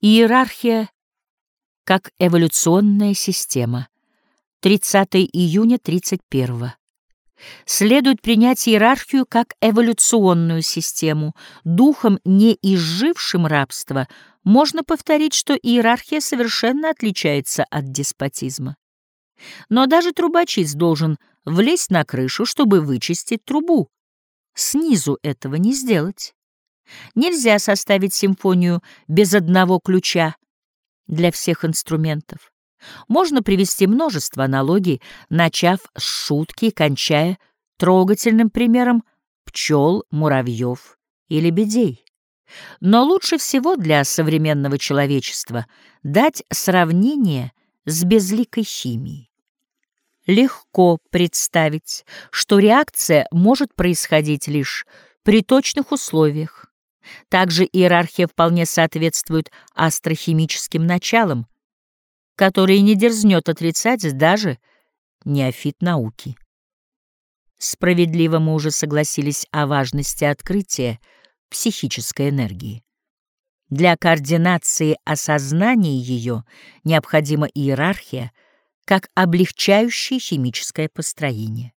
Иерархия как эволюционная система. 30 июня 31 Следует принять иерархию как эволюционную систему. Духом, не изжившим рабство, можно повторить, что иерархия совершенно отличается от деспотизма. Но даже трубочист должен влезть на крышу, чтобы вычистить трубу. Снизу этого не сделать. Нельзя составить симфонию без одного ключа для всех инструментов. Можно привести множество аналогий, начав с шутки и кончая трогательным примером пчел, муравьев и лебедей. Но лучше всего для современного человечества дать сравнение с безликой химией. Легко представить, что реакция может происходить лишь при точных условиях, также иерархия вполне соответствует астрохимическим началам, которые не дерзнет отрицать даже неофит науки. Справедливо мы уже согласились о важности открытия психической энергии. Для координации осознания ее необходима иерархия как облегчающее химическое построение.